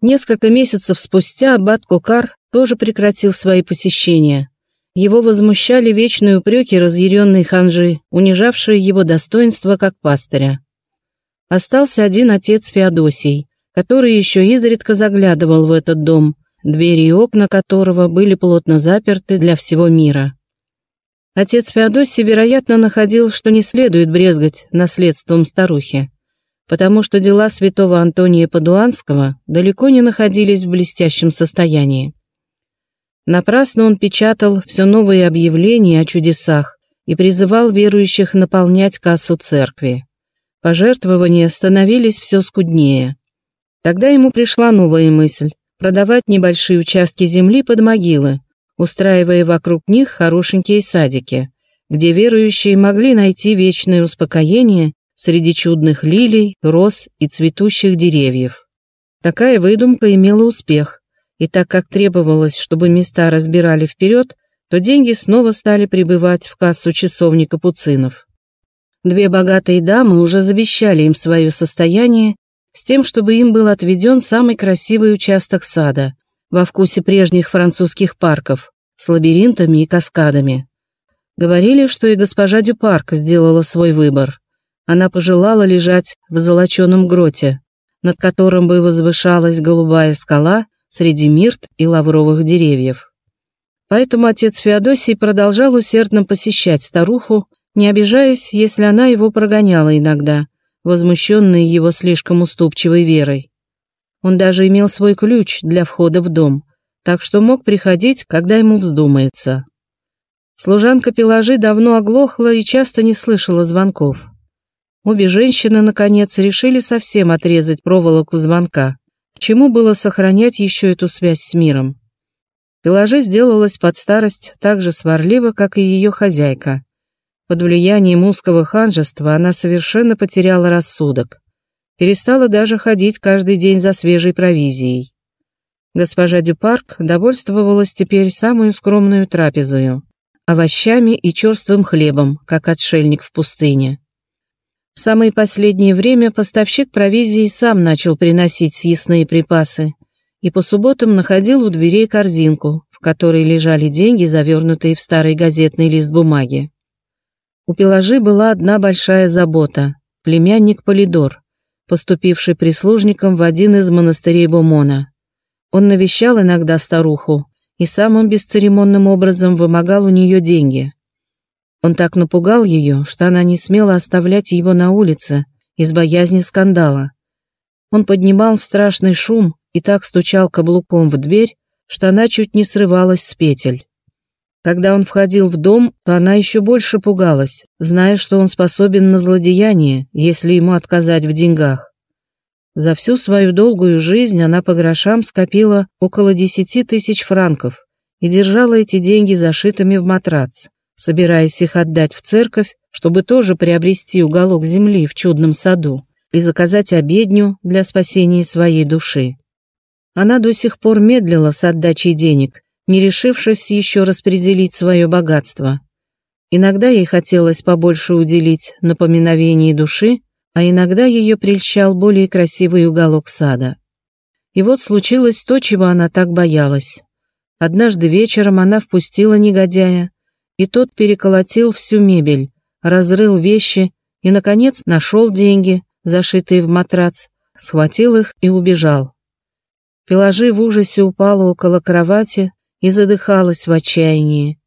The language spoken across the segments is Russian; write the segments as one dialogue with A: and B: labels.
A: Несколько месяцев спустя аббат Кокар тоже прекратил свои посещения. Его возмущали вечные упреки разъяренной ханжи, унижавшие его достоинство как пастыря. Остался один отец Феодосий, который еще изредка заглядывал в этот дом, двери и окна которого были плотно заперты для всего мира. Отец Феодосий, вероятно, находил, что не следует брезгать наследством старухи потому что дела святого Антония Падуанского далеко не находились в блестящем состоянии. Напрасно он печатал все новые объявления о чудесах и призывал верующих наполнять кассу церкви. Пожертвования становились все скуднее. Тогда ему пришла новая мысль – продавать небольшие участки земли под могилы, устраивая вокруг них хорошенькие садики, где верующие могли найти вечное успокоение среди чудных лилий, роз и цветущих деревьев. Такая выдумка имела успех, и так как требовалось, чтобы места разбирали вперед, то деньги снова стали прибывать в кассу часовни капуцинов. Две богатые дамы уже завещали им свое состояние с тем, чтобы им был отведен самый красивый участок сада во вкусе прежних французских парков с лабиринтами и каскадами. Говорили, что и госпожа Дюпарк сделала свой выбор она пожелала лежать в золоченом гроте, над которым бы возвышалась голубая скала среди мирт и лавровых деревьев. Поэтому отец Феодосий продолжал усердно посещать старуху, не обижаясь, если она его прогоняла иногда, возмущенная его слишком уступчивой верой. Он даже имел свой ключ для входа в дом, так что мог приходить, когда ему вздумается. Служанка Пеложи давно оглохла и часто не слышала звонков. Обе женщины, наконец, решили совсем отрезать проволоку звонка. К чему было сохранять еще эту связь с миром? Пелаже сделалась под старость так же сварлива, как и ее хозяйка. Под влиянием узкого ханжества она совершенно потеряла рассудок. Перестала даже ходить каждый день за свежей провизией. Госпожа Дюпарк довольствовалась теперь самую скромную трапезою – овощами и черствым хлебом, как отшельник в пустыне. В самое последнее время поставщик провизии сам начал приносить съестные припасы и по субботам находил у дверей корзинку, в которой лежали деньги, завернутые в старый газетный лист бумаги. У Пеложи была одна большая забота – племянник Полидор, поступивший прислужником в один из монастырей Бумона. Он навещал иногда старуху и самым бесцеремонным образом вымогал у нее деньги – он так напугал ее, что она не смела оставлять его на улице из боязни скандала. Он поднимал страшный шум и так стучал каблуком в дверь, что она чуть не срывалась с петель. Когда он входил в дом, то она еще больше пугалась, зная, что он способен на злодеяние, если ему отказать в деньгах. За всю свою долгую жизнь она по грошам скопила около десяти тысяч франков и держала эти деньги зашитыми в матрац собираясь их отдать в церковь, чтобы тоже приобрести уголок земли в чудном саду и заказать обедню для спасения своей души. Она до сих пор медлила с отдачей денег, не решившись еще распределить свое богатство. Иногда ей хотелось побольше уделить напоминовении души, а иногда ее прельщал более красивый уголок сада. И вот случилось то, чего она так боялась. Однажды вечером она впустила негодяя, и тот переколотил всю мебель, разрыл вещи и, наконец, нашел деньги, зашитые в матрац, схватил их и убежал. Пеложи в ужасе упала около кровати и задыхалась в отчаянии.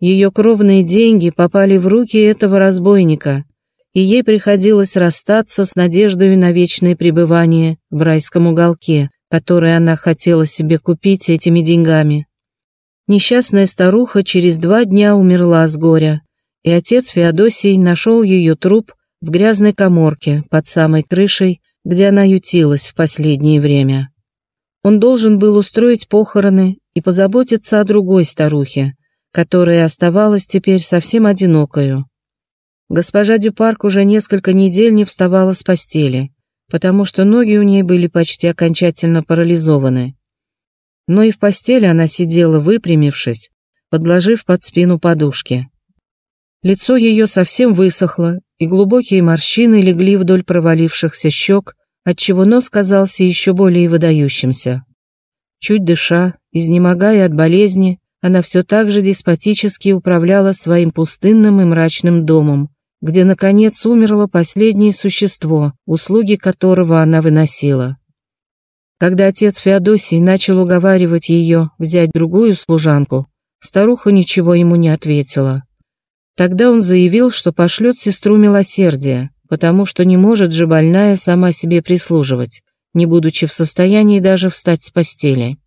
A: Ее кровные деньги попали в руки этого разбойника, и ей приходилось расстаться с надеждой на вечное пребывание в райском уголке, который она хотела себе купить этими деньгами. Несчастная старуха через два дня умерла с горя, и отец Феодосий нашел ее труп в грязной коморке под самой крышей, где она ютилась в последнее время. Он должен был устроить похороны и позаботиться о другой старухе, которая оставалась теперь совсем одинокою. Госпожа Дюпарк уже несколько недель не вставала с постели, потому что ноги у ней были почти окончательно парализованы но и в постели она сидела выпрямившись, подложив под спину подушки. Лицо ее совсем высохло, и глубокие морщины легли вдоль провалившихся щек, отчего нос казался еще более выдающимся. Чуть дыша, изнемогая от болезни, она все так же деспотически управляла своим пустынным и мрачным домом, где, наконец, умерло последнее существо, услуги которого она выносила. Когда отец Феодосий начал уговаривать ее взять другую служанку, старуха ничего ему не ответила. Тогда он заявил, что пошлет сестру милосердия, потому что не может же больная сама себе прислуживать, не будучи в состоянии даже встать с постели.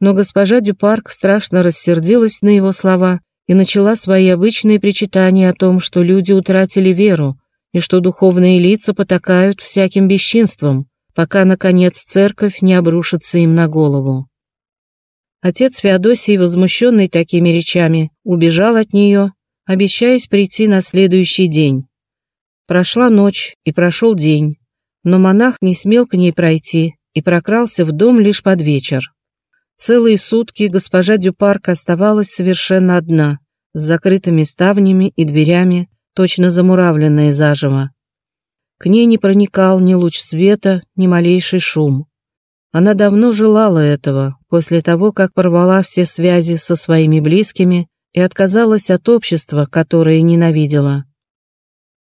A: Но госпожа Дюпарк страшно рассердилась на его слова и начала свои обычные причитания о том, что люди утратили веру и что духовные лица потакают всяким бесчинством, пока, наконец, церковь не обрушится им на голову. Отец Феодосий, возмущенный такими речами, убежал от нее обещаясь прийти на следующий день. Прошла ночь и прошел день, но монах не смел к ней пройти и прокрался в дом лишь под вечер. Целые сутки госпожа Дюпарк оставалась совершенно одна, с закрытыми ставнями и дверями, точно замуравленные заживо. К ней не проникал ни луч света, ни малейший шум. Она давно желала этого, после того, как порвала все связи со своими близкими и отказалась от общества, которое ненавидела.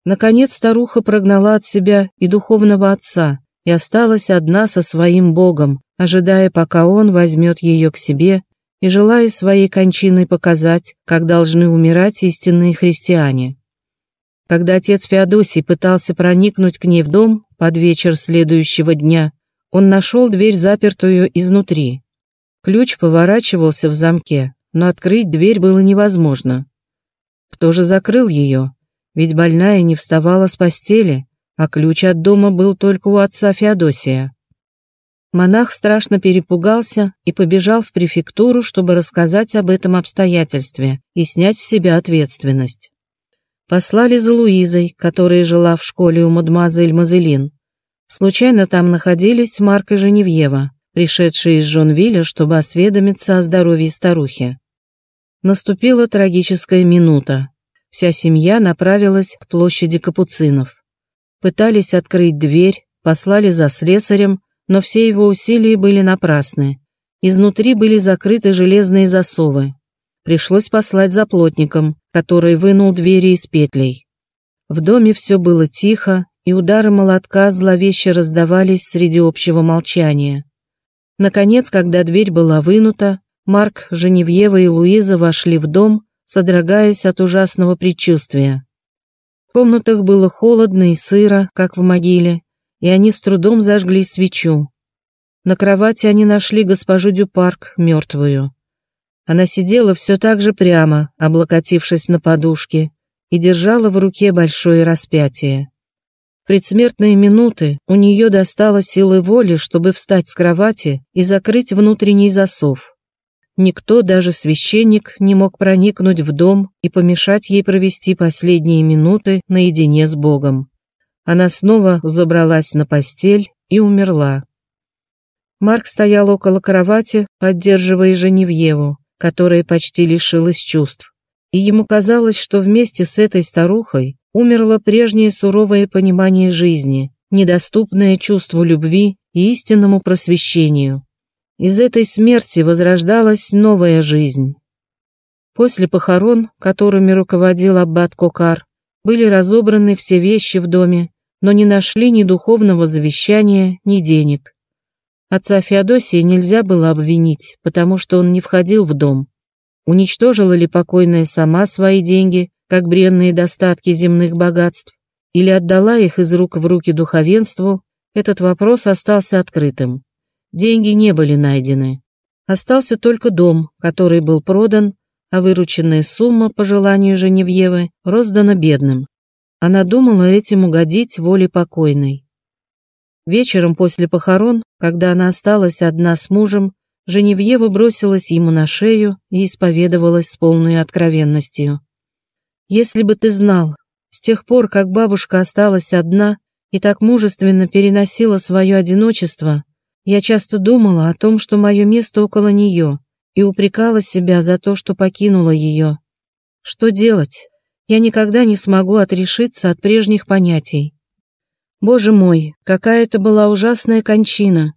A: Наконец старуха прогнала от себя и духовного отца и осталась одна со своим Богом, ожидая, пока он возьмет ее к себе и желая своей кончиной показать, как должны умирать истинные христиане. Когда отец Феодосий пытался проникнуть к ней в дом под вечер следующего дня, он нашел дверь запертую изнутри. Ключ поворачивался в замке, но открыть дверь было невозможно. Кто же закрыл ее? Ведь больная не вставала с постели, а ключ от дома был только у отца Феодосия. Монах страшно перепугался и побежал в префектуру, чтобы рассказать об этом обстоятельстве и снять с себя ответственность. Послали за Луизой, которая жила в школе у мадемуазель Мазелин. Случайно там находились Марк и Женевьева пришедшие из Жонвиля, чтобы осведомиться о здоровье старухи. Наступила трагическая минута. Вся семья направилась к площади Капуцинов. Пытались открыть дверь, послали за слесарем, но все его усилия были напрасны. Изнутри были закрыты железные засовы. Пришлось послать за плотником, который вынул двери из петлей. В доме все было тихо, и удары молотка зловеще раздавались среди общего молчания. Наконец, когда дверь была вынута, Марк, Женевьева и Луиза вошли в дом, содрогаясь от ужасного предчувствия. В комнатах было холодно и сыро, как в могиле, и они с трудом зажгли свечу. На кровати они нашли госпожу Дюпарк, мертвую. Она сидела все так же прямо, облокотившись на подушке, и держала в руке большое распятие предсмертные минуты у нее достало силы воли, чтобы встать с кровати и закрыть внутренний засов. Никто, даже священник, не мог проникнуть в дом и помешать ей провести последние минуты наедине с Богом. Она снова забралась на постель и умерла. Марк стоял около кровати, поддерживая Женевьеву, которая почти лишилась чувств. И ему казалось, что вместе с этой старухой умерло прежнее суровое понимание жизни, недоступное чувству любви и истинному просвещению. Из этой смерти возрождалась новая жизнь. После похорон, которыми руководил аббат Кокар, были разобраны все вещи в доме, но не нашли ни духовного завещания, ни денег. Отца Феодосия нельзя было обвинить, потому что он не входил в дом. Уничтожила ли покойная сама свои деньги, как бренные достатки земных богатств, или отдала их из рук в руки духовенству, этот вопрос остался открытым. Деньги не были найдены. Остался только дом, который был продан, а вырученная сумма, по желанию Женевьевы, роздана бедным. Она думала этим угодить воле покойной. Вечером после похорон, когда она осталась одна с мужем, Женевьева бросилась ему на шею и исповедовалась с полной откровенностью. Если бы ты знал, с тех пор, как бабушка осталась одна и так мужественно переносила свое одиночество, я часто думала о том, что мое место около нее, и упрекала себя за то, что покинула ее. Что делать? Я никогда не смогу отрешиться от прежних понятий. Боже мой, какая это была ужасная кончина.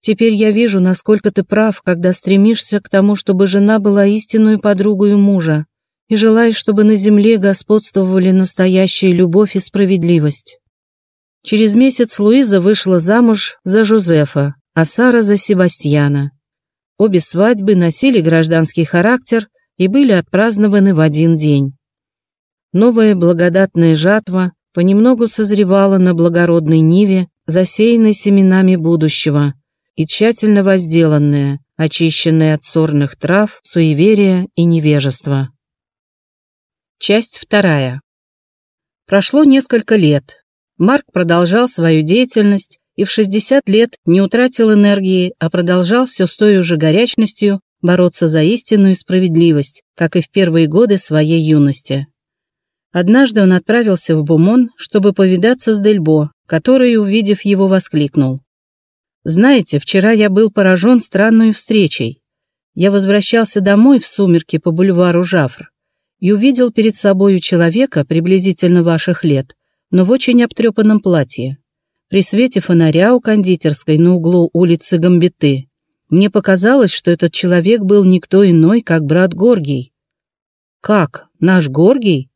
A: Теперь я вижу, насколько ты прав, когда стремишься к тому, чтобы жена была истинной подругой мужа, и желаешь, чтобы на земле господствовали настоящая любовь и справедливость. Через месяц Луиза вышла замуж за Жозефа, а Сара за Себастьяна. Обе свадьбы носили гражданский характер и были отпразднованы в один день. Новая благодатная жатва понемногу созревала на благородной ниве, засеянной семенами будущего, и тщательно возделанная, очищенная от сорных трав, суеверия и невежества. Часть вторая. Прошло несколько лет. Марк продолжал свою деятельность и в 60 лет не утратил энергии, а продолжал все с той же горячностью бороться за истинную справедливость, как и в первые годы своей юности. Однажды он отправился в Бумон, чтобы повидаться с Дельбо, который, увидев его, воскликнул. «Знаете, вчера я был поражен странной встречей. Я возвращался домой в сумерки по бульвару Жафр и увидел перед собою человека приблизительно ваших лет, но в очень обтрепанном платье. При свете фонаря у кондитерской на углу улицы Гамбиты мне показалось, что этот человек был никто иной, как брат Горгий. «Как? Наш Горгий?»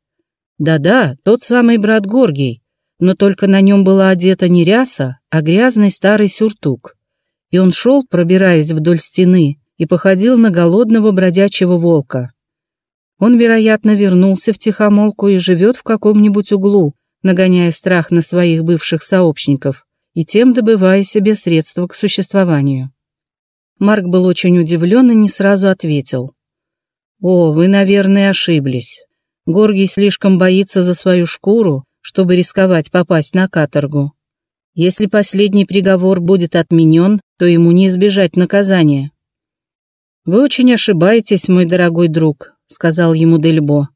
A: Да-да, тот самый брат Горгий, но только на нем была одета не ряса, а грязный старый сюртук. И он шел, пробираясь вдоль стены, и походил на голодного бродячего волка. Он, вероятно, вернулся в тихомолку и живет в каком-нибудь углу, нагоняя страх на своих бывших сообщников и тем добывая себе средства к существованию. Марк был очень удивлен и не сразу ответил. «О, вы, наверное, ошиблись. Горгий слишком боится за свою шкуру, чтобы рисковать попасть на каторгу. Если последний приговор будет отменен, то ему не избежать наказания. «Вы очень ошибаетесь, мой дорогой друг», — сказал ему Дельбо.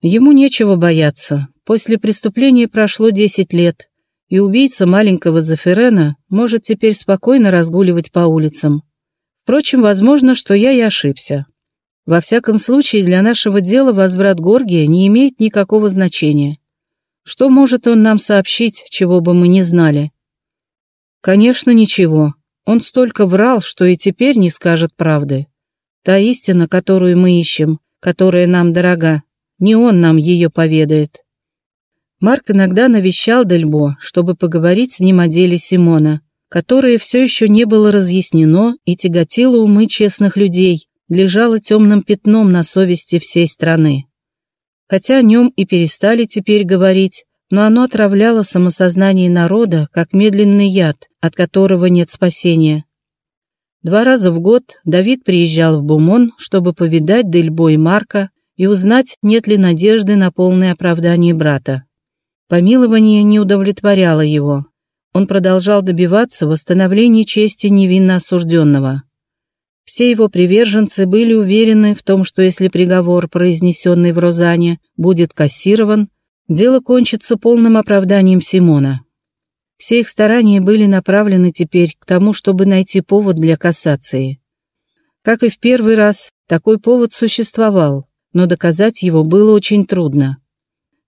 A: «Ему нечего бояться. После преступления прошло десять лет, и убийца маленького Заферена может теперь спокойно разгуливать по улицам. Впрочем, возможно, что я и ошибся. Во всяком случае, для нашего дела возврат Горгия не имеет никакого значения. Что может он нам сообщить, чего бы мы не знали? Конечно, ничего. Он столько врал, что и теперь не скажет правды. Та истина, которую мы ищем, которая нам дорога, не он нам ее поведает. Марк иногда навещал Дельбо, чтобы поговорить с ним о деле Симона, которое все еще не было разъяснено и тяготило умы честных людей, лежало темным пятном на совести всей страны. Хотя о нем и перестали теперь говорить, но оно отравляло самосознание народа, как медленный яд, от которого нет спасения. Два раза в год Давид приезжал в Бумон, чтобы повидать Дельбо и Марка и узнать, нет ли надежды на полное оправдание брата. Помилование не удовлетворяло его. Он продолжал добиваться восстановления чести невинно осужденного. Все его приверженцы были уверены в том, что если приговор, произнесенный в Розане, будет кассирован, дело кончится полным оправданием Симона. Все их старания были направлены теперь к тому, чтобы найти повод для кассации. Как и в первый раз, такой повод существовал, но доказать его было очень трудно.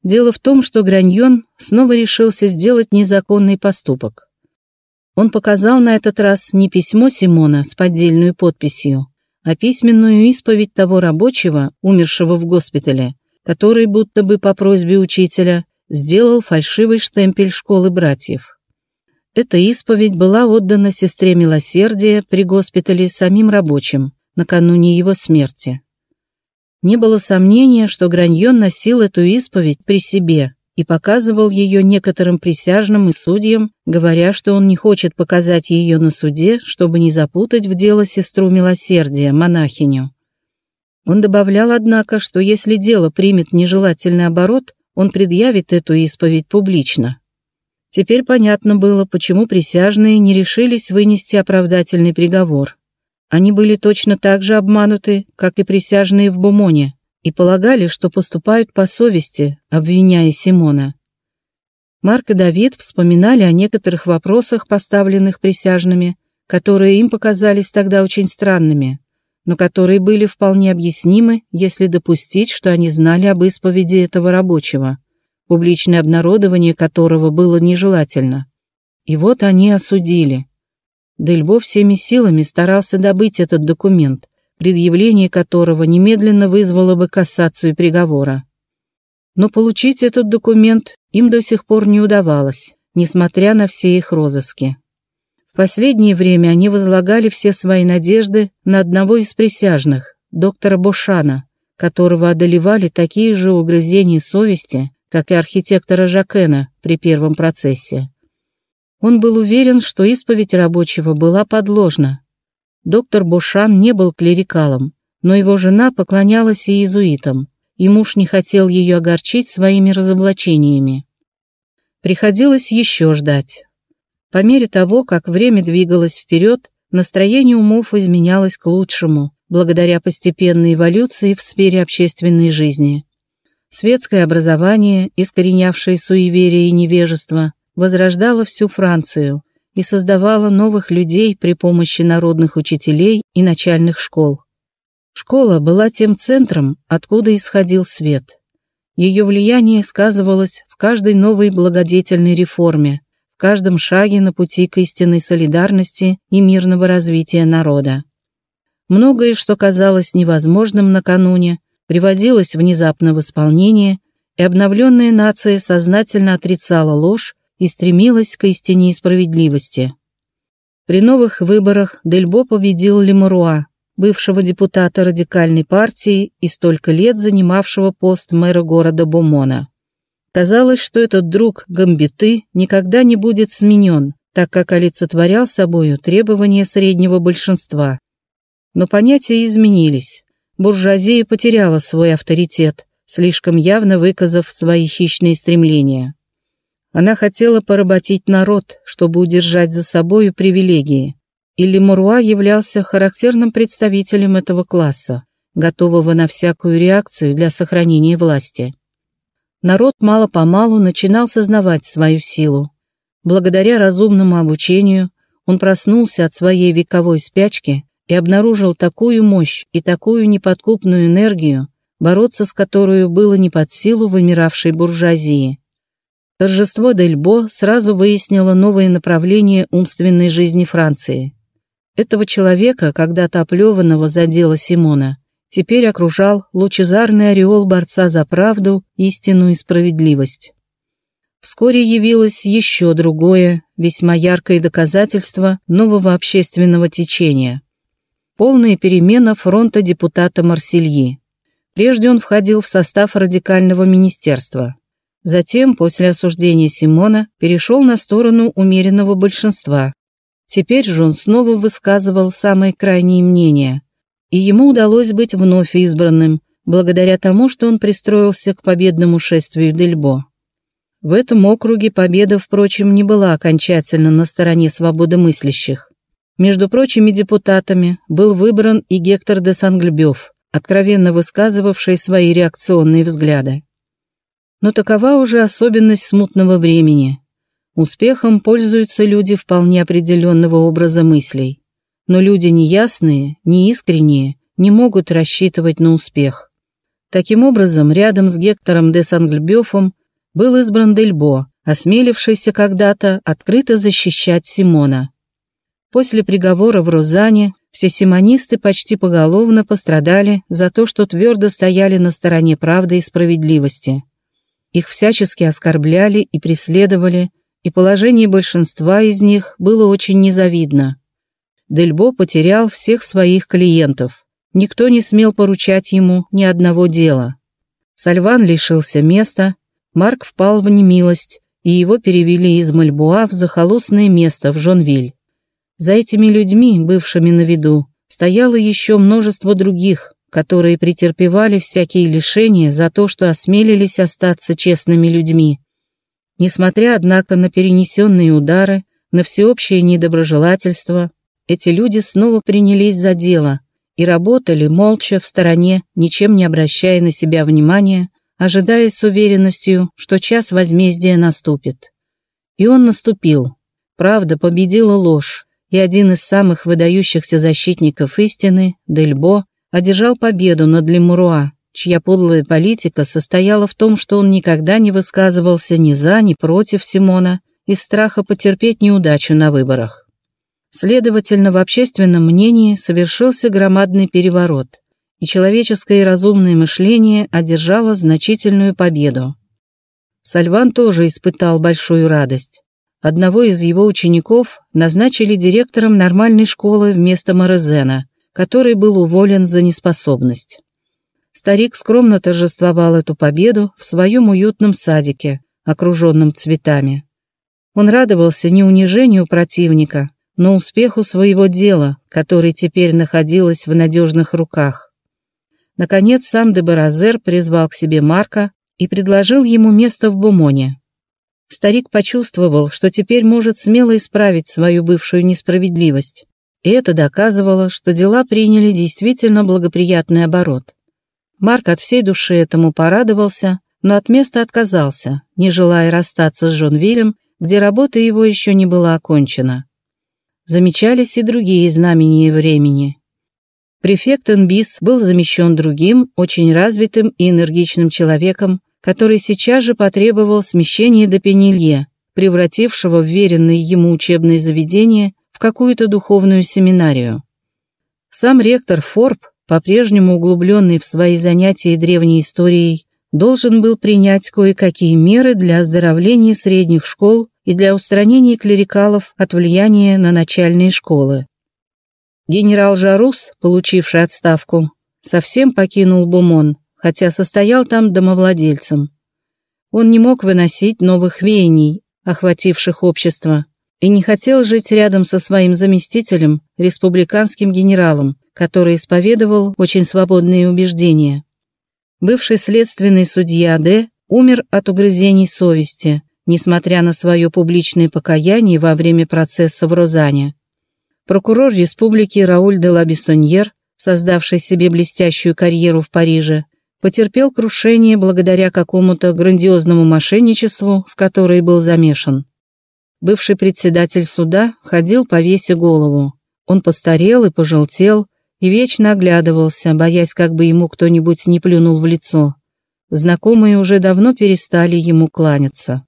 A: Дело в том, что Граньон снова решился сделать незаконный поступок. Он показал на этот раз не письмо Симона с поддельной подписью, а письменную исповедь того рабочего, умершего в госпитале, который будто бы по просьбе учителя сделал фальшивый штемпель школы братьев. Эта исповедь была отдана сестре милосердия при госпитале самим рабочим накануне его смерти. Не было сомнения, что Граньон носил эту исповедь при себе и показывал ее некоторым присяжным и судьям, говоря, что он не хочет показать ее на суде, чтобы не запутать в дело сестру милосердия, монахиню. Он добавлял, однако, что если дело примет нежелательный оборот, он предъявит эту исповедь публично. Теперь понятно было, почему присяжные не решились вынести оправдательный приговор. Они были точно так же обмануты, как и присяжные в Бумоне, и полагали, что поступают по совести, обвиняя Симона. Марк и Давид вспоминали о некоторых вопросах, поставленных присяжными, которые им показались тогда очень странными, но которые были вполне объяснимы, если допустить, что они знали об исповеди этого рабочего, публичное обнародование которого было нежелательно. И вот они осудили. Дельбо всеми силами старался добыть этот документ, предъявление которого немедленно вызвало бы кассацию приговора. Но получить этот документ им до сих пор не удавалось, несмотря на все их розыски. В последнее время они возлагали все свои надежды на одного из присяжных, доктора Бошана, которого одолевали такие же угрызения совести, как и архитектора Жакена при первом процессе. Он был уверен, что исповедь рабочего была подложна. Доктор Бошан не был клерикалом, но его жена поклонялась иезуитам, и муж не хотел ее огорчить своими разоблачениями. Приходилось еще ждать. По мере того, как время двигалось вперед, настроение умов изменялось к лучшему, благодаря постепенной эволюции в сфере общественной жизни. Светское образование, искоренявшее суеверие и невежество, возрождало всю Францию и создавало новых людей при помощи народных учителей и начальных школ. Школа была тем центром, откуда исходил свет. Ее влияние сказывалось в каждой новой благодетельной реформе, в каждом шаге на пути к истинной солидарности и мирного развития народа. Многое, что казалось невозможным накануне, приводилось внезапно в исполнение, и обновленная нация сознательно отрицала ложь и стремилась к истине и справедливости. При новых выборах Дельбо победил Лемуруа, бывшего депутата радикальной партии и столько лет занимавшего пост мэра города Бомона. Казалось, что этот друг Гамбиты никогда не будет сменен, так как олицетворял собою требования среднего большинства. Но понятия изменились. Буржуазия потеряла свой авторитет, слишком явно выказав свои хищные стремления. Она хотела поработить народ, чтобы удержать за собою привилегии. И Лемуруа являлся характерным представителем этого класса, готового на всякую реакцию для сохранения власти. Народ мало-помалу начинал сознавать свою силу. Благодаря разумному обучению он проснулся от своей вековой спячки и обнаружил такую мощь и такую неподкупную энергию, бороться с которой было не под силу вымиравшей буржуазии. Торжество Дельбо сразу выяснило новое направление умственной жизни Франции. Этого человека, когда-то оплеванного за дело Симона, теперь окружал лучезарный ореол борца за правду, истину и справедливость. Вскоре явилось еще другое, весьма яркое доказательство нового общественного течения – полная перемена фронта депутата Марсельи. Прежде он входил в состав радикального министерства. Затем, после осуждения Симона, перешел на сторону умеренного большинства. Теперь же он снова высказывал самые крайние мнения, и ему удалось быть вновь избранным, благодаря тому, что он пристроился к победному шествию Дельбо. В этом округе победа, впрочем, не была окончательно на стороне свободомыслящих. Между прочими депутатами был выбран и Гектор де Сангльбёв, откровенно высказывавший свои реакционные взгляды. Но такова уже особенность смутного времени. Успехом пользуются люди вполне определенного образа мыслей. Но люди неясные, неискренние, не могут рассчитывать на успех. Таким образом, рядом с Гектором де Сангльбёфом был избран Дельбо, осмелившийся когда-то открыто защищать Симона. После приговора в Розане все симонисты почти поголовно пострадали за то, что твердо стояли на стороне правды и справедливости. Их всячески оскорбляли и преследовали, и положение большинства из них было очень незавидно. Дельбо потерял всех своих клиентов. Никто не смел поручать ему ни одного дела. Сальван лишился места, Марк впал в немилость, и его перевели из Мальбуа в захолустное место в Жонвиль. За этими людьми, бывшими на виду, стояло еще множество других, которые претерпевали всякие лишения за то, что осмелились остаться честными людьми. Несмотря, однако, на перенесенные удары, на всеобщее недоброжелательство, эти люди снова принялись за дело и работали молча в стороне, ничем не обращая на себя внимания, ожидая с уверенностью, что час возмездия наступит. И он наступил. Правда победила ложь, и один из самых выдающихся защитников истины, Дельбо, одержал победу над Лемуруа, чья подлая политика состояла в том, что он никогда не высказывался ни за, ни против Симона из страха потерпеть неудачу на выборах. Следовательно, в общественном мнении совершился громадный переворот, и человеческое и разумное мышление одержало значительную победу. Сальван тоже испытал большую радость. Одного из его учеников назначили директором нормальной школы вместо Морезена, который был уволен за неспособность. Старик скромно торжествовал эту победу в своем уютном садике, окруженном цветами. Он радовался не унижению противника, но успеху своего дела, которое теперь находилось в надежных руках. Наконец сам Дебаразер призвал к себе Марка и предложил ему место в Бумоне. Старик почувствовал, что теперь может смело исправить свою бывшую несправедливость, и это доказывало, что дела приняли действительно благоприятный оборот. Марк от всей души этому порадовался, но от места отказался, не желая расстаться с Жонвилем, где работа его еще не была окончена. Замечались и другие знамения времени. Префект Энбис был замещен другим, очень развитым и энергичным человеком, который сейчас же потребовал смещения до Пенелье, превратившего вверенное ему учебное заведение в какую-то духовную семинарию. Сам ректор Форб, по-прежнему углубленный в свои занятия древней историей, должен был принять кое-какие меры для оздоровления средних школ и для устранения клерикалов от влияния на начальные школы. Генерал Жарус, получивший отставку, совсем покинул Бумон, хотя состоял там домовладельцем. Он не мог выносить новых веяний, охвативших общество, и не хотел жить рядом со своим заместителем, республиканским генералом, который исповедовал очень свободные убеждения. Бывший следственный судья Д. умер от угрызений совести, несмотря на свое публичное покаяние во время процесса в Розане. Прокурор республики Рауль де Лабиссоньер, создавший себе блестящую карьеру в Париже, потерпел крушение благодаря какому-то грандиозному мошенничеству, в которое был замешан. Бывший председатель суда ходил по весе голову. Он постарел и пожелтел, и вечно оглядывался, боясь, как бы ему кто-нибудь не плюнул в лицо. Знакомые уже давно перестали ему кланяться.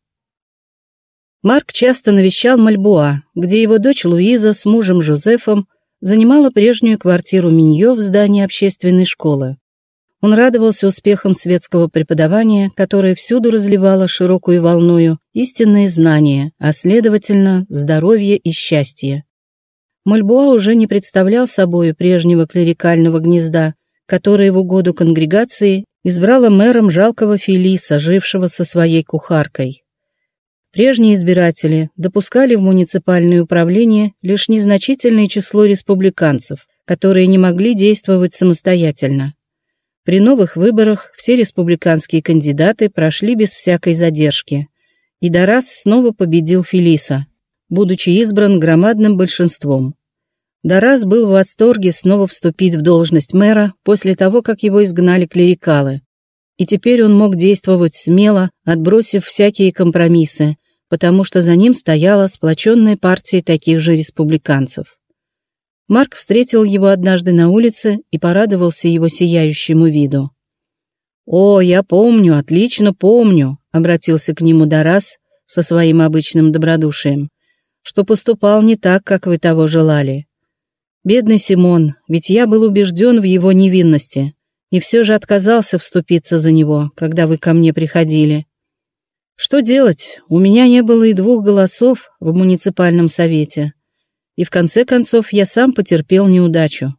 A: Марк часто навещал Мальбуа, где его дочь Луиза с мужем Жозефом занимала прежнюю квартиру Миньо в здании общественной школы. Он радовался успехам светского преподавания, которое всюду разливало широкую волною истинные знания, а следовательно, здоровье и счастье. Мальбуа уже не представлял собою прежнего клерикального гнезда, которое в угоду конгрегации избрало мэром жалкого Фелиса, жившего со своей кухаркой. Прежние избиратели допускали в муниципальное управление лишь незначительное число республиканцев, которые не могли действовать самостоятельно. При новых выборах все республиканские кандидаты прошли без всякой задержки, и Дарас снова победил Фелиса, будучи избран громадным большинством. Дарас был в восторге снова вступить в должность мэра после того, как его изгнали клерикалы. И теперь он мог действовать смело, отбросив всякие компромиссы, потому что за ним стояла сплоченная партия таких же республиканцев. Марк встретил его однажды на улице и порадовался его сияющему виду. «О, я помню, отлично помню», — обратился к нему Дарас со своим обычным добродушием, «что поступал не так, как вы того желали. Бедный Симон, ведь я был убежден в его невинности и все же отказался вступиться за него, когда вы ко мне приходили. Что делать? У меня не было и двух голосов в муниципальном совете и в конце концов я сам потерпел неудачу.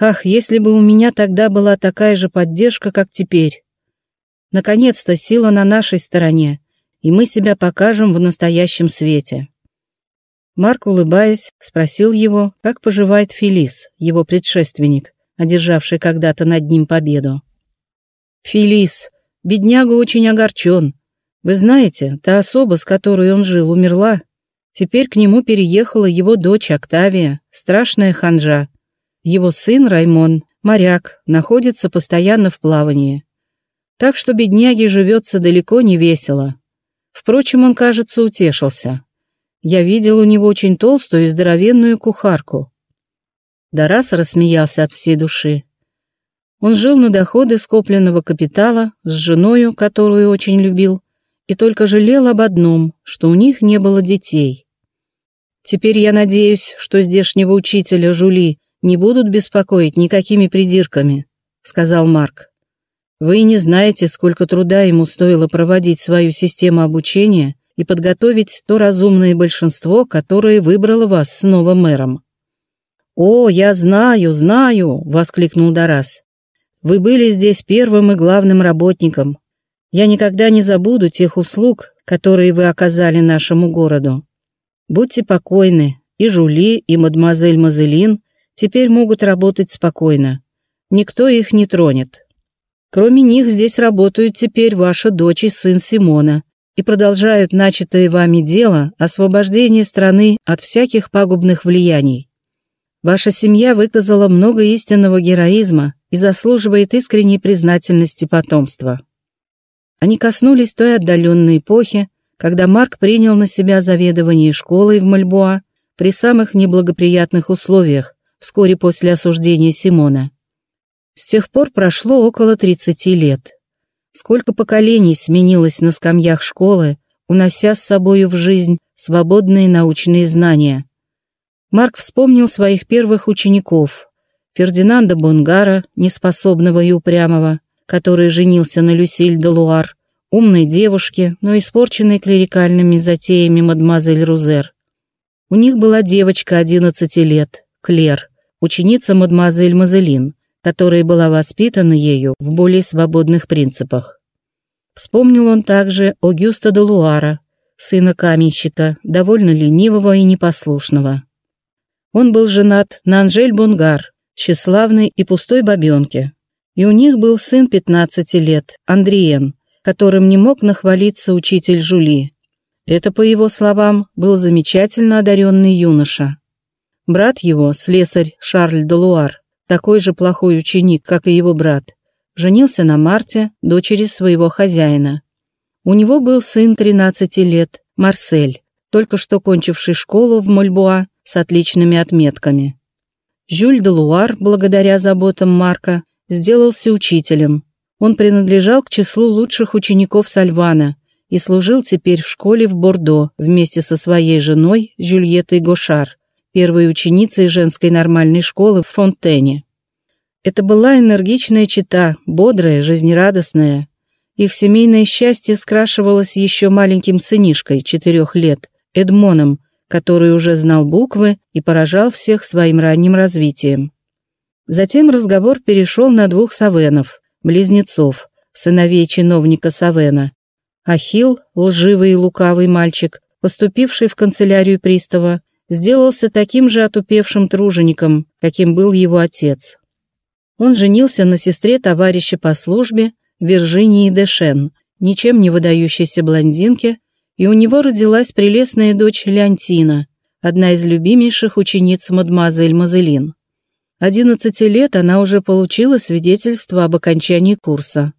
A: Ах, если бы у меня тогда была такая же поддержка, как теперь. Наконец-то сила на нашей стороне, и мы себя покажем в настоящем свете. Марк, улыбаясь, спросил его, как поживает Фелис, его предшественник, одержавший когда-то над ним победу. «Фелис, бедняга очень огорчен. Вы знаете, та особа, с которой он жил, умерла, Теперь к нему переехала его дочь Октавия, страшная ханжа. Его сын Раймон, моряк, находится постоянно в плавании. Так что бедняге живется далеко не весело. Впрочем, он, кажется, утешился. Я видел у него очень толстую и здоровенную кухарку. Дарас рассмеялся от всей души. Он жил на доходы скопленного капитала с женою, которую очень любил, и только жалел об одном, что у них не было детей. Теперь я надеюсь, что здешнего учителя Жули не будут беспокоить никакими придирками, сказал Марк. Вы не знаете, сколько труда ему стоило проводить свою систему обучения и подготовить то разумное большинство, которое выбрало вас снова мэром. «О, я знаю, знаю!» — воскликнул Дарас. «Вы были здесь первым и главным работником. Я никогда не забуду тех услуг, которые вы оказали нашему городу. Будьте покойны, и Жули, и мадемуазель Мазелин теперь могут работать спокойно. Никто их не тронет. Кроме них здесь работают теперь ваша дочь и сын Симона, и продолжают начатое вами дело освобождения страны от всяких пагубных влияний. Ваша семья выказала много истинного героизма и заслуживает искренней признательности потомства. Они коснулись той отдаленной эпохи, когда Марк принял на себя заведование школой в Мальбуа при самых неблагоприятных условиях вскоре после осуждения Симона. С тех пор прошло около 30 лет. Сколько поколений сменилось на скамьях школы, унося с собою в жизнь свободные научные знания. Марк вспомнил своих первых учеников, Фердинанда Бонгара, неспособного и упрямого, который женился на Люсиль де Луар, умной девушке, но испорченной клерикальными затеями мадемуазель Рузер. У них была девочка 11 лет, Клер, ученица мадемуазель Мазелин, которая была воспитана ею в более свободных принципах. Вспомнил он также Огюста де Луара, сына каменщика, довольно ленивого и непослушного. Он был женат на Анжель Бунгар, тщеславной и пустой бабенке, и у них был сын 15 лет, Андриен, которым не мог нахвалиться учитель Жули. Это, по его словам, был замечательно одаренный юноша. Брат его, слесарь Шарль де Луар, такой же плохой ученик, как и его брат, женился на Марте, дочери своего хозяина. У него был сын 13 лет, Марсель, только что кончивший школу в Мольбуа с отличными отметками. Жюль де Луар, благодаря заботам Марка, сделался учителем. Он принадлежал к числу лучших учеников Сальвана и служил теперь в школе в Бордо вместе со своей женой Жюльеттой Гошар, первой ученицей женской нормальной школы в Фонтене. Это была энергичная чита, бодрая, жизнерадостная. Их семейное счастье скрашивалось еще маленьким сынишкой четырех лет, Эдмоном, который уже знал буквы и поражал всех своим ранним развитием. Затем разговор перешел на двух Савенов, близнецов, сыновей чиновника Савена. Ахил, лживый и лукавый мальчик, поступивший в канцелярию пристава, сделался таким же отупевшим тружеником, каким был его отец. Он женился на сестре товарища по службе Виржинии Дешен, ничем не выдающейся блондинке, и у него родилась прелестная дочь Леонтина, одна из любимейших учениц мадемуазель Мазелин. Одиннадцати лет она уже получила свидетельство об окончании курса.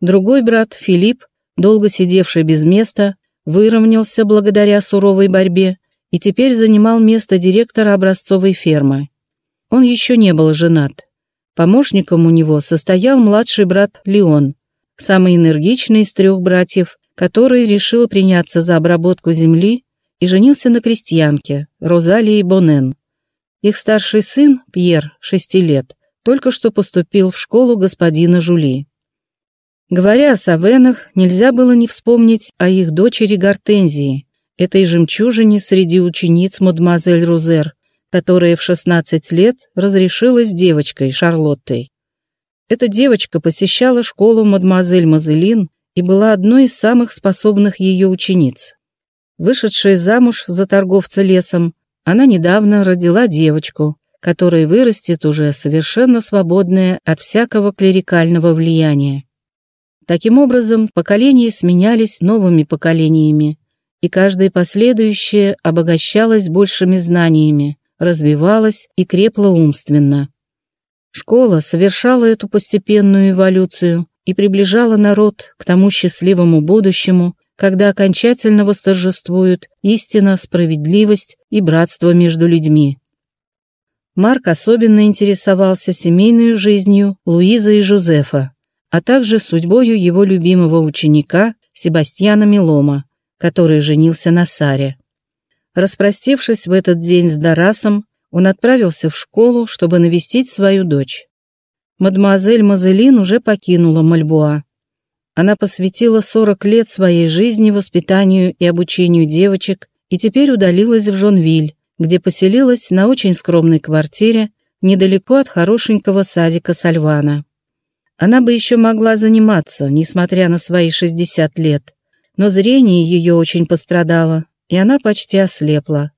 A: Другой брат, Филипп, долго сидевший без места, выровнялся благодаря суровой борьбе и теперь занимал место директора образцовой фермы. Он еще не был женат. Помощником у него состоял младший брат Леон, самый энергичный из трех братьев, который решил приняться за обработку земли и женился на крестьянке Розалии Бонен. Их старший сын, Пьер, шести лет, только что поступил в школу господина Жули. Говоря о Савенах, нельзя было не вспомнить о их дочери Гортензии, этой жемчужине среди учениц мадемуазель Рузер, которая в 16 лет разрешилась девочкой Шарлоттой. Эта девочка посещала школу мадемуазель Мазелин и была одной из самых способных ее учениц. Вышедшая замуж за торговца лесом, она недавно родила девочку, которая вырастет уже совершенно свободная от всякого клерикального влияния. Таким образом, поколения сменялись новыми поколениями, и каждое последующее обогащалось большими знаниями, развивалось и крепло умственно. Школа совершала эту постепенную эволюцию и приближала народ к тому счастливому будущему, когда окончательно восторжествуют истина, справедливость и братство между людьми. Марк особенно интересовался семейной жизнью Луизы и Жозефа, а также судьбою его любимого ученика Себастьяна Милома, который женился на Саре. Распростившись в этот день с Дарасом, он отправился в школу, чтобы навестить свою дочь. Мадемуазель Мазелин уже покинула Мальбуа. Она посвятила 40 лет своей жизни воспитанию и обучению девочек и теперь удалилась в Жонвиль, где поселилась на очень скромной квартире недалеко от хорошенького садика Сальвана. Она бы еще могла заниматься, несмотря на свои 60 лет, но зрение ее очень пострадало, и она почти ослепла.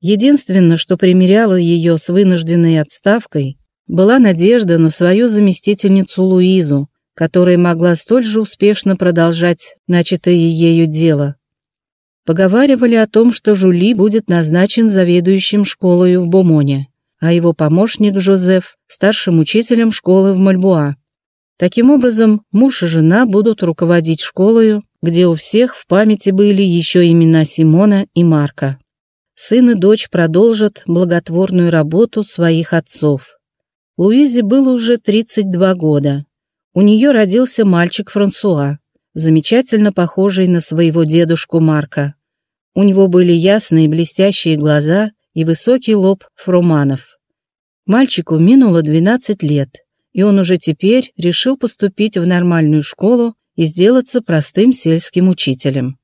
A: Единственное, что примеряло ее с вынужденной отставкой, была надежда на свою заместительницу Луизу, которая могла столь же успешно продолжать начатое ею дело. Поговаривали о том, что Жули будет назначен заведующим школой в Бомоне, а его помощник Жозеф – старшим учителем школы в Мальбуа. Таким образом, муж и жена будут руководить школою, где у всех в памяти были еще имена Симона и Марка. Сын и дочь продолжат благотворную работу своих отцов. Луизе было уже 32 года. У нее родился мальчик Франсуа, замечательно похожий на своего дедушку Марка. У него были ясные блестящие глаза и высокий лоб фроманов. Мальчику минуло 12 лет, и он уже теперь решил поступить в нормальную школу и сделаться простым сельским учителем.